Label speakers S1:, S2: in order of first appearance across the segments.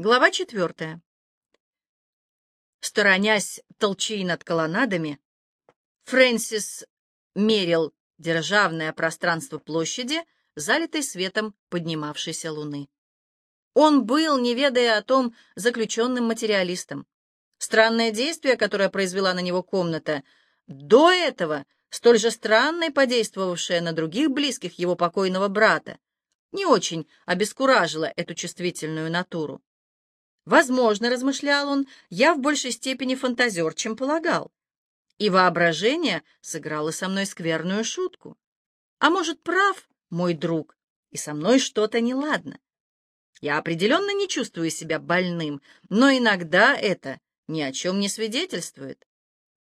S1: Глава четвертая. Сторонясь толчей над колоннадами, Фрэнсис мерил державное пространство площади, залитой светом поднимавшейся луны. Он был, не ведая о том, заключенным материалистом. Странное действие, которое произвела на него комната, до этого столь же странное, подействовавшее на других близких его покойного брата, не очень обескуражило эту чувствительную натуру. Возможно, размышлял он, я в большей степени фантазер, чем полагал. И воображение сыграло со мной скверную шутку. А может, прав мой друг, и со мной что-то неладно. Я определенно не чувствую себя больным, но иногда это ни о чем не свидетельствует.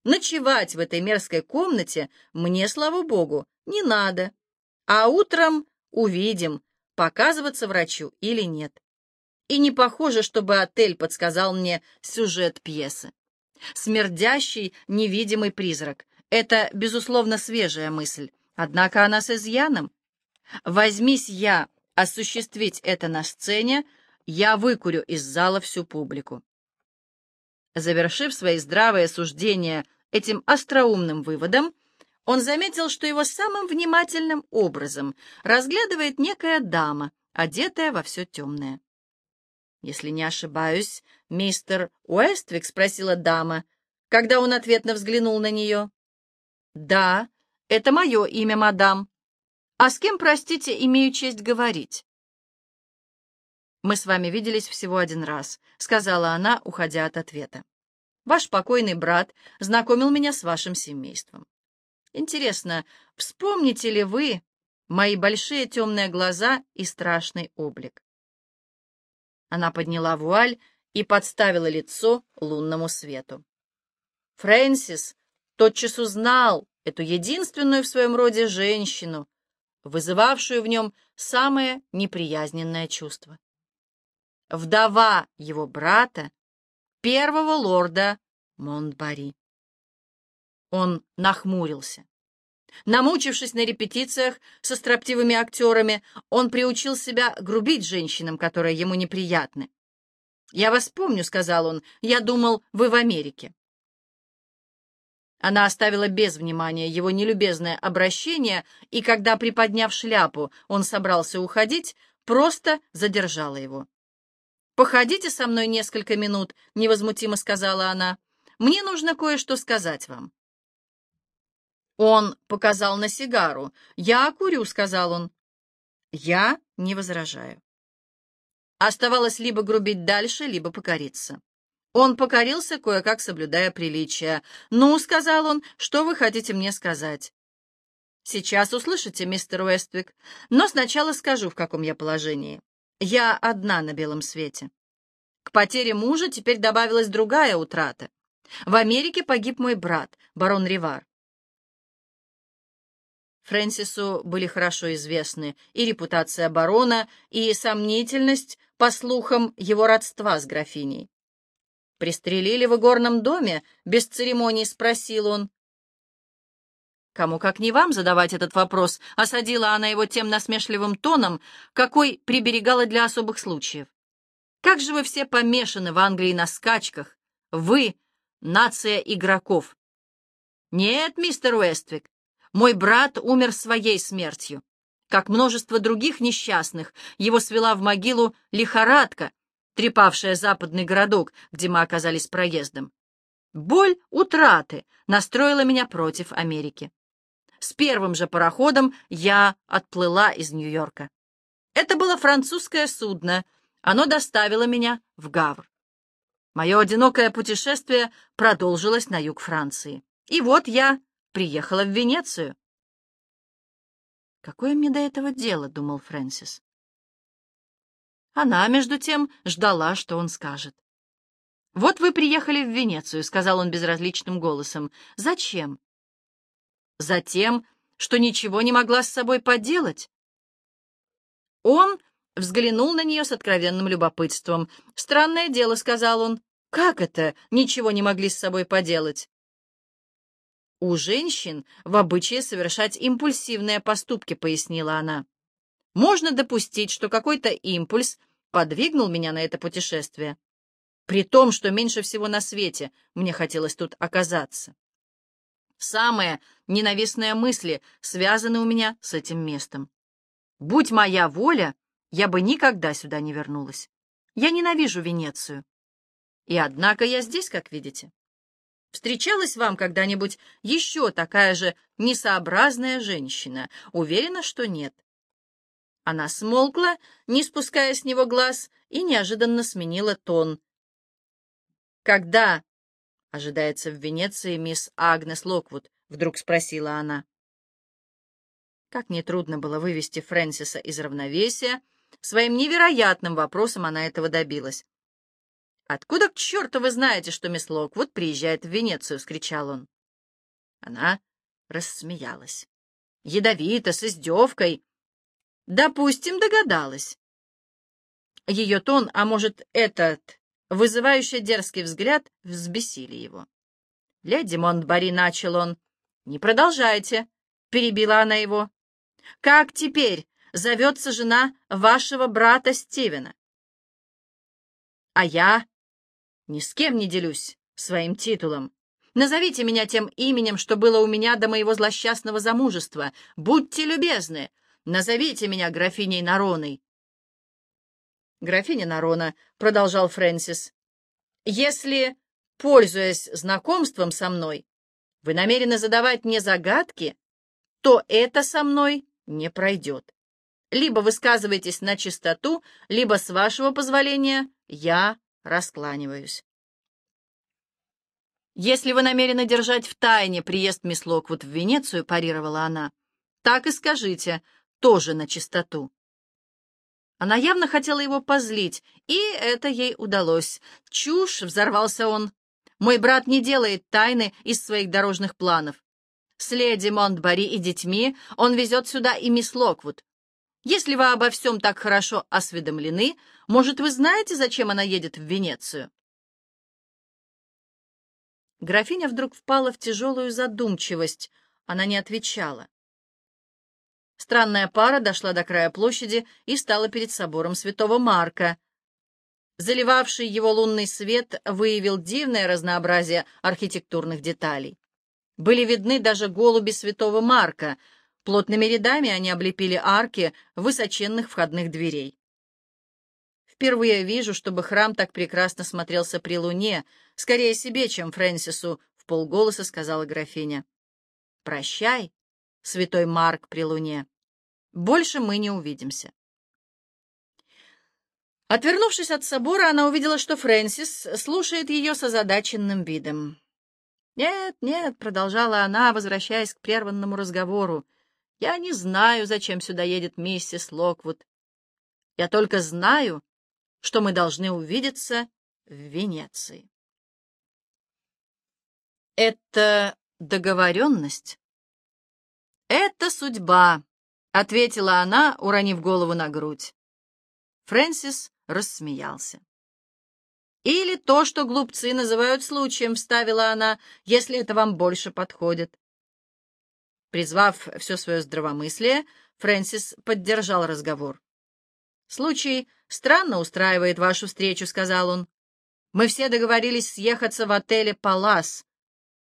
S1: Ночевать в этой мерзкой комнате мне, слава богу, не надо. А утром увидим, показываться врачу или нет. И не похоже, чтобы отель подсказал мне сюжет пьесы. Смердящий невидимый призрак — это, безусловно, свежая мысль, однако она с изъяном. Возьмись я осуществить это на сцене, я выкурю из зала всю публику. Завершив свои здравые суждения этим остроумным выводом, он заметил, что его самым внимательным образом разглядывает некая дама, одетая во все темное. «Если не ошибаюсь, мистер Уэствик?» — спросила дама, когда он ответно взглянул на нее. «Да, это мое имя, мадам. А с кем, простите, имею честь говорить?» «Мы с вами виделись всего один раз», — сказала она, уходя от ответа. «Ваш покойный брат знакомил меня с вашим семейством. Интересно, вспомните ли вы мои большие темные глаза и страшный облик?» Она подняла вуаль и подставила лицо лунному свету. Фрэнсис тотчас узнал эту единственную в своем роде женщину, вызывавшую в нем самое неприязненное чувство. Вдова его брата, первого лорда Монтбари. Он нахмурился. Намучившись на репетициях со строптивыми актерами, он приучил себя грубить женщинам, которые ему неприятны. «Я вас помню», — сказал он, — «я думал, вы в Америке». Она оставила без внимания его нелюбезное обращение, и когда, приподняв шляпу, он собрался уходить, просто задержала его. «Походите со мной несколько минут», — невозмутимо сказала она. «Мне нужно кое-что сказать вам». Он показал на сигару. «Я курю», — сказал он. Я не возражаю. Оставалось либо грубить дальше, либо покориться. Он покорился, кое-как соблюдая приличия. «Ну», — сказал он, — «что вы хотите мне сказать?» «Сейчас услышите, мистер Уэствик, но сначала скажу, в каком я положении. Я одна на белом свете. К потере мужа теперь добавилась другая утрата. В Америке погиб мой брат, барон Ривар. Фрэнсису были хорошо известны и репутация барона, и сомнительность, по слухам, его родства с графиней. «Пристрелили в игорном доме?» — без церемоний спросил он. «Кому, как не вам, задавать этот вопрос?» — осадила она его тем насмешливым тоном, какой приберегала для особых случаев. «Как же вы все помешаны в Англии на скачках? Вы — нация игроков!» «Нет, мистер Уэствик, мой брат умер своей смертью. Как множество других несчастных, его свела в могилу лихорадка, трепавшая западный городок, где мы оказались проездом. Боль утраты настроила меня против Америки. С первым же пароходом я отплыла из Нью-Йорка. Это было французское судно. Оно доставило меня в Гавр. Мое одинокое путешествие продолжилось на юг Франции. И вот я приехала в Венецию. «Какое мне до этого дело?» — думал Фрэнсис. Она, между тем, ждала, что он скажет. «Вот вы приехали в Венецию», — сказал он безразличным голосом. «Зачем?» «Затем, что ничего не могла с собой поделать». Он взглянул на нее с откровенным любопытством. «Странное дело», — сказал он. «Как это? Ничего не могли с собой поделать?» «У женщин в обычае совершать импульсивные поступки», — пояснила она. «Можно допустить, что какой-то импульс подвигнул меня на это путешествие, при том, что меньше всего на свете мне хотелось тут оказаться. Самые ненавистные мысли связаны у меня с этим местом. Будь моя воля, я бы никогда сюда не вернулась. Я ненавижу Венецию. И однако я здесь, как видите. Встречалась вам когда-нибудь еще такая же несообразная женщина? Уверена, что нет. Она смолкла, не спуская с него глаз, и неожиданно сменила тон. «Когда?» — ожидается в Венеции мисс Агнес Локвуд, — вдруг спросила она. Как нетрудно было вывести Фрэнсиса из равновесия, своим невероятным вопросом она этого добилась. «Откуда к черту вы знаете, что мисс Локвуд приезжает в Венецию?» — скричал он. Она рассмеялась. Ядовито, с издевкой. «Допустим, догадалась». Ее тон, а может, этот вызывающий дерзкий взгляд, взбесили его. «Леди Монтбари», — начал он. «Не продолжайте», — перебила она его. «Как теперь зовется жена вашего брата Стивена?» «А я ни с кем не делюсь своим титулом. Назовите меня тем именем, что было у меня до моего злосчастного замужества. Будьте любезны, назовите меня графиней Нароной. Графиня Нарона, — продолжал Фрэнсис, — если, пользуясь знакомством со мной, вы намерены задавать мне загадки, то это со мной не пройдет. Либо высказывайтесь на чистоту, либо, с вашего позволения, я раскланиваюсь. «Если вы намерены держать в тайне приезд мисс Локвуд в Венецию», — парировала она, — «так и скажите, тоже на чистоту». Она явно хотела его позлить, и это ей удалось. «Чушь!» — взорвался он. «Мой брат не делает тайны из своих дорожных планов. С леди Монтбари и детьми он везет сюда и мисс Локвуд. Если вы обо всем так хорошо осведомлены, может, вы знаете, зачем она едет в Венецию?» Графиня вдруг впала в тяжелую задумчивость. Она не отвечала. Странная пара дошла до края площади и стала перед собором святого Марка. Заливавший его лунный свет выявил дивное разнообразие архитектурных деталей. Были видны даже голуби святого Марка. Плотными рядами они облепили арки высоченных входных дверей. Впервые вижу, чтобы храм так прекрасно смотрелся при луне, скорее себе, чем Фрэнсису, — в полголоса сказала графиня. Прощай, святой Марк при луне. Больше мы не увидимся. Отвернувшись от собора, она увидела, что Фрэнсис слушает ее с озадаченным видом. «Нет, нет», — продолжала она, возвращаясь к прерванному разговору, — «я не знаю, зачем сюда едет миссис Локвуд. Я только знаю, что мы должны увидеться в Венеции». «Это договоренность?» «Это судьба», — ответила она, уронив голову на грудь. Фрэнсис рассмеялся. «Или то, что глупцы называют случаем», — вставила она, — «если это вам больше подходит». Призвав все свое здравомыслие, Фрэнсис поддержал разговор. «Случай странно устраивает вашу встречу», — сказал он. «Мы все договорились съехаться в отеле «Палас».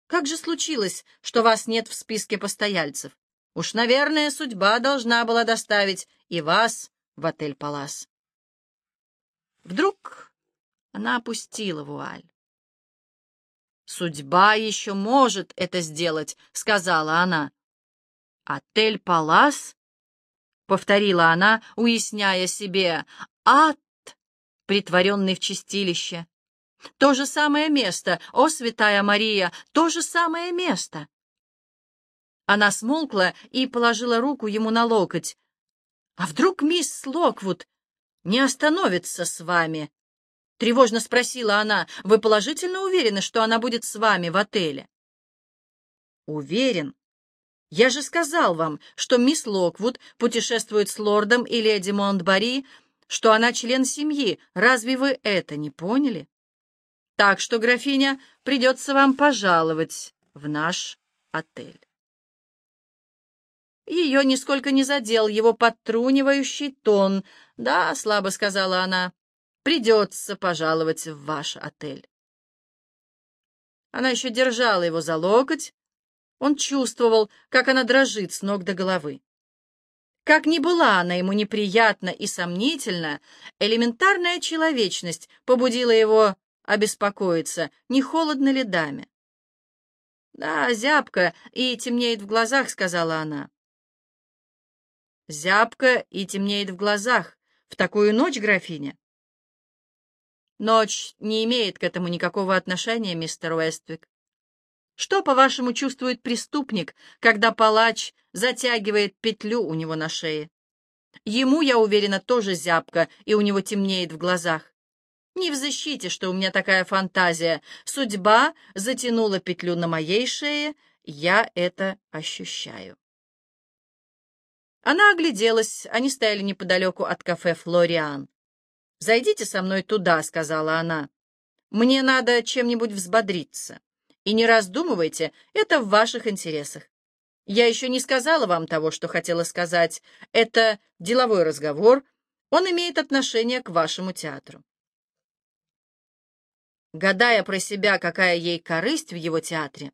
S1: Как же случилось, что вас нет в списке постояльцев? Уж, наверное, судьба должна была доставить и вас в отель «Палас». Вдруг она опустила вуаль. «Судьба еще может это сделать», — сказала она. «Отель «Палас»?» — повторила она, уясняя себе. «Ад, притворенный в чистилище. То же самое место, о, святая Мария, то же самое место». Она смолкла и положила руку ему на локоть. «А вдруг мисс Локвуд не остановится с вами?» Тревожно спросила она. «Вы положительно уверены, что она будет с вами в отеле?» «Уверен. Я же сказал вам, что мисс Локвуд путешествует с лордом и леди Монтбари, что она член семьи. Разве вы это не поняли? Так что, графиня, придется вам пожаловать в наш отель». Ее нисколько не задел его подтрунивающий тон. «Да», — слабо сказала она, — «придется пожаловать в ваш отель». Она еще держала его за локоть. Он чувствовал, как она дрожит с ног до головы. Как ни была она ему неприятна и сомнительна, элементарная человечность побудила его обеспокоиться, не холодно ли даме. «Да, зябко и темнеет в глазах», — сказала она. «Зябко и темнеет в глазах. В такую ночь, графиня?» «Ночь не имеет к этому никакого отношения, мистер Уэствик. Что, по-вашему, чувствует преступник, когда палач затягивает петлю у него на шее? Ему, я уверена, тоже зябко, и у него темнеет в глазах. Не в защите, что у меня такая фантазия. Судьба затянула петлю на моей шее, я это ощущаю. Она огляделась, они стояли неподалеку от кафе «Флориан». «Зайдите со мной туда», — сказала она. «Мне надо чем-нибудь взбодриться». И не раздумывайте, это в ваших интересах. Я еще не сказала вам того, что хотела сказать. Это деловой разговор, он имеет отношение к вашему театру. Гадая про себя, какая ей корысть в его театре,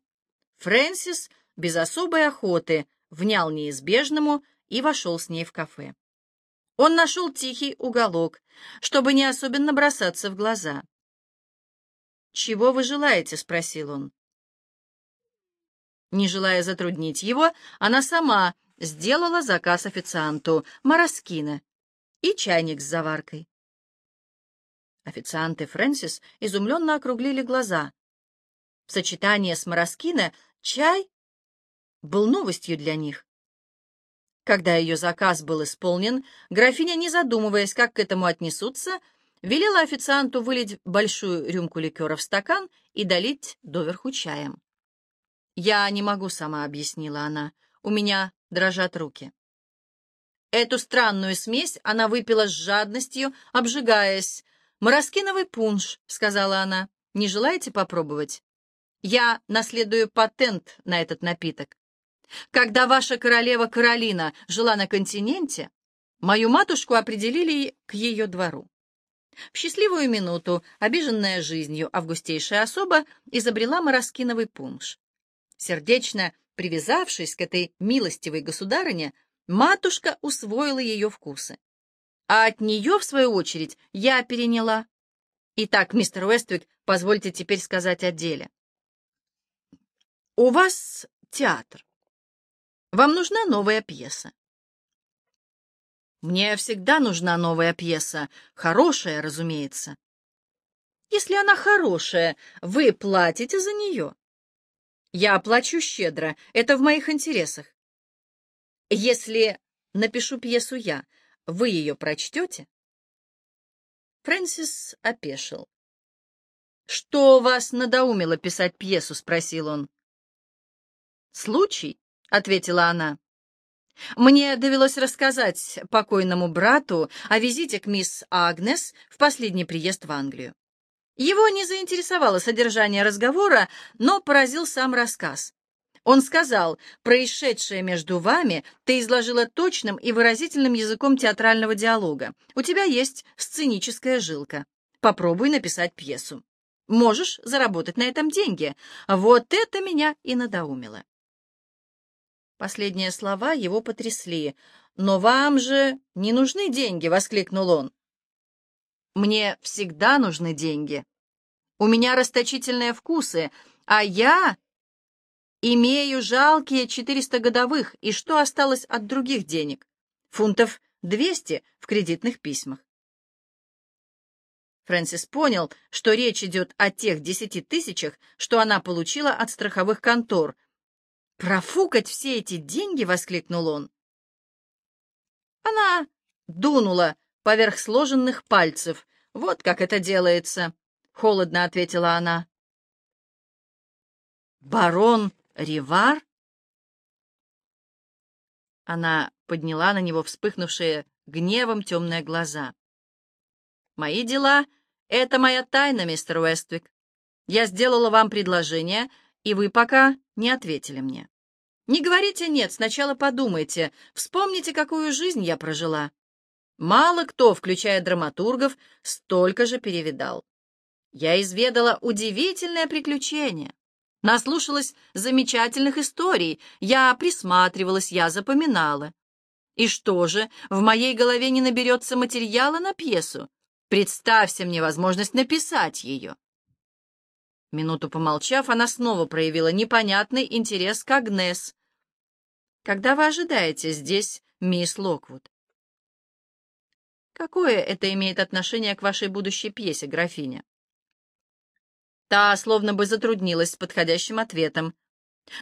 S1: Фрэнсис без особой охоты внял неизбежному и вошел с ней в кафе. Он нашел тихий уголок, чтобы не особенно бросаться в глаза. «Чего вы желаете?» — спросил он. Не желая затруднить его, она сама сделала заказ официанту мороскина и чайник с заваркой. Официанты Фрэнсис изумленно округлили глаза. В сочетании с мороскина чай был новостью для них. Когда ее заказ был исполнен, графиня, не задумываясь, как к этому отнесутся, велела официанту вылить большую рюмку ликера в стакан и долить доверху чаем. «Я не могу сама», — объяснила она. «У меня дрожат руки». Эту странную смесь она выпила с жадностью, обжигаясь. «Мороскиновый пунш», — сказала она. «Не желаете попробовать?» «Я наследую патент на этот напиток. Когда ваша королева Каролина жила на континенте, мою матушку определили к ее двору. В счастливую минуту, обиженная жизнью, августейшая особа изобрела мороскиновый пунш. Сердечно привязавшись к этой милостивой государыне, матушка усвоила ее вкусы. А от нее, в свою очередь, я переняла. Итак, мистер Уэствик, позвольте теперь сказать о деле. У вас театр. Вам нужна новая пьеса. Мне всегда нужна новая пьеса, хорошая, разумеется. Если она хорошая, вы платите за нее. Я оплачу щедро, это в моих интересах. Если напишу пьесу я, вы ее прочтете? Фрэнсис опешил. «Что вас надоумило писать пьесу?» — спросил он. «Случай», — ответила она. «Мне довелось рассказать покойному брату о визите к мисс Агнес в последний приезд в Англию. Его не заинтересовало содержание разговора, но поразил сам рассказ. Он сказал, происшедшее между вами ты изложила точным и выразительным языком театрального диалога. У тебя есть сценическая жилка. Попробуй написать пьесу. Можешь заработать на этом деньги. Вот это меня и надоумило. Последние слова его потрясли. «Но вам же не нужны деньги!» — воскликнул он. Мне всегда нужны деньги. У меня расточительные вкусы, а я имею жалкие 400 годовых, и что осталось от других денег? Фунтов 200 в кредитных письмах. Фрэнсис понял, что речь идет о тех десяти тысячах, что она получила от страховых контор. «Профукать все эти деньги!» — воскликнул он. Она дунула поверх сложенных пальцев. «Вот как это делается», — холодно ответила она. «Барон Ривар?» Она подняла на него вспыхнувшие гневом темные глаза. «Мои дела — это моя тайна, мистер Уэствик. Я сделала вам предложение, и вы пока не ответили мне. Не говорите «нет», сначала подумайте, вспомните, какую жизнь я прожила. Мало кто, включая драматургов, столько же перевидал. Я изведала удивительное приключение. Наслушалась замечательных историй, я присматривалась, я запоминала. И что же, в моей голове не наберется материала на пьесу? Представься мне возможность написать ее. Минуту помолчав, она снова проявила непонятный интерес к Агнес. «Когда вы ожидаете здесь, мисс Локвуд?» «Какое это имеет отношение к вашей будущей пьесе, графиня?» Та словно бы затруднилась с подходящим ответом.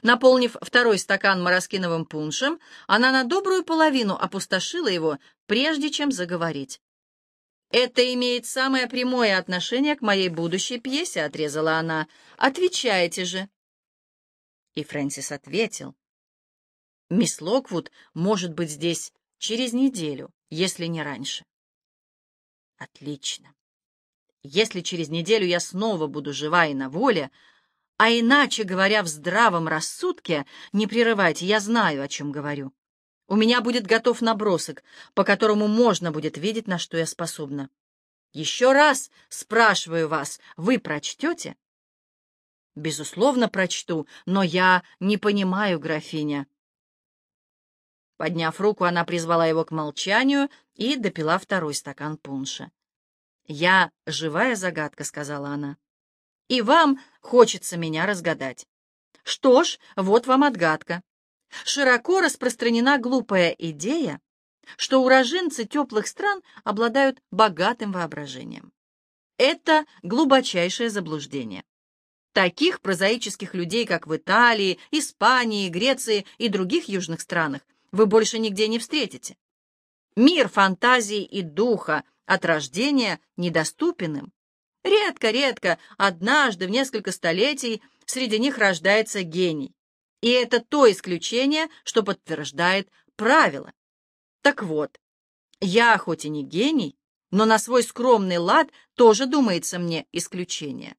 S1: Наполнив второй стакан мороскиновым пуншем, она на добрую половину опустошила его, прежде чем заговорить. «Это имеет самое прямое отношение к моей будущей пьесе», — отрезала она. «Отвечайте же». И Фрэнсис ответил. «Мисс Локвуд может быть здесь через неделю, если не раньше». «Отлично. Если через неделю я снова буду жива и на воле, а иначе, говоря в здравом рассудке, не прерывайте, я знаю, о чем говорю. У меня будет готов набросок, по которому можно будет видеть, на что я способна. Еще раз спрашиваю вас, вы прочтете? Безусловно, прочту, но я не понимаю, графиня. Подняв руку, она призвала его к молчанию и допила второй стакан пунша. «Я живая загадка», — сказала она. «И вам хочется меня разгадать. Что ж, вот вам отгадка. Широко распространена глупая идея, что уроженцы теплых стран обладают богатым воображением. Это глубочайшее заблуждение. Таких прозаических людей, как в Италии, Испании, Греции и других южных странах, вы больше нигде не встретите. Мир фантазии и духа от рождения недоступен им. Редко-редко, однажды в несколько столетий среди них рождается гений. И это то исключение, что подтверждает правило. Так вот, я хоть и не гений, но на свой скромный лад тоже, думается мне, исключение.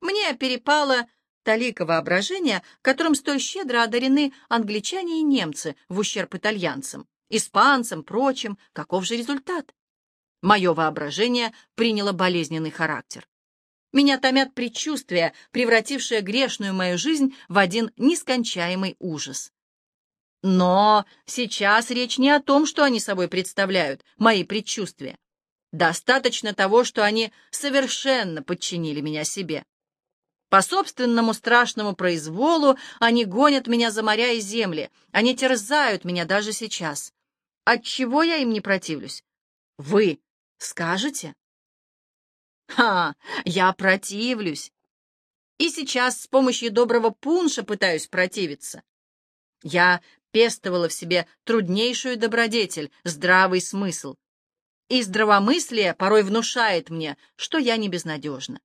S1: Мне перепало талика воображения, которым столь щедро одарены англичане и немцы в ущерб итальянцам, испанцам, прочим. Каков же результат? Мое воображение приняло болезненный характер. Меня томят предчувствия, превратившие грешную мою жизнь в один нескончаемый ужас. Но сейчас речь не о том, что они собой представляют, мои предчувствия. Достаточно того, что они совершенно подчинили меня себе. По собственному страшному произволу они гонят меня за моря и земли, они терзают меня даже сейчас. Отчего я им не противлюсь? Вы скажете? Ха, я противлюсь. И сейчас с помощью доброго пунша пытаюсь противиться. Я пестовала в себе труднейшую добродетель, здравый смысл. И здравомыслие порой внушает мне, что я не безнадежна.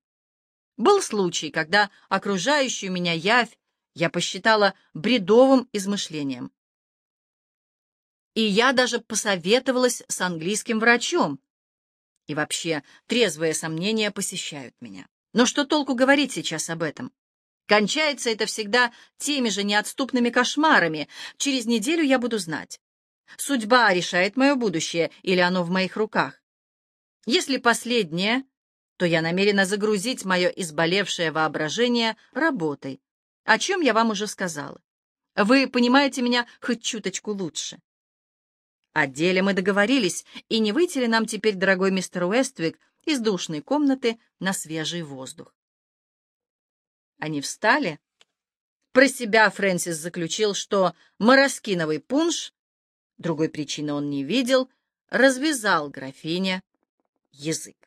S1: Был случай, когда окружающую меня явь я посчитала бредовым измышлением. И я даже посоветовалась с английским врачом. И вообще, трезвые сомнения посещают меня. Но что толку говорить сейчас об этом? Кончается это всегда теми же неотступными кошмарами. Через неделю я буду знать. Судьба решает мое будущее, или оно в моих руках. Если последнее, то я намерена загрузить мое изболевшее воображение работой, о чем я вам уже сказала. Вы понимаете меня хоть чуточку лучше. О деле мы договорились, и не выйти ли нам теперь, дорогой мистер Уэствик, из душной комнаты на свежий воздух? Они встали. Про себя Фрэнсис заключил, что мороскиновый пунш, другой причины он не видел, развязал графине язык.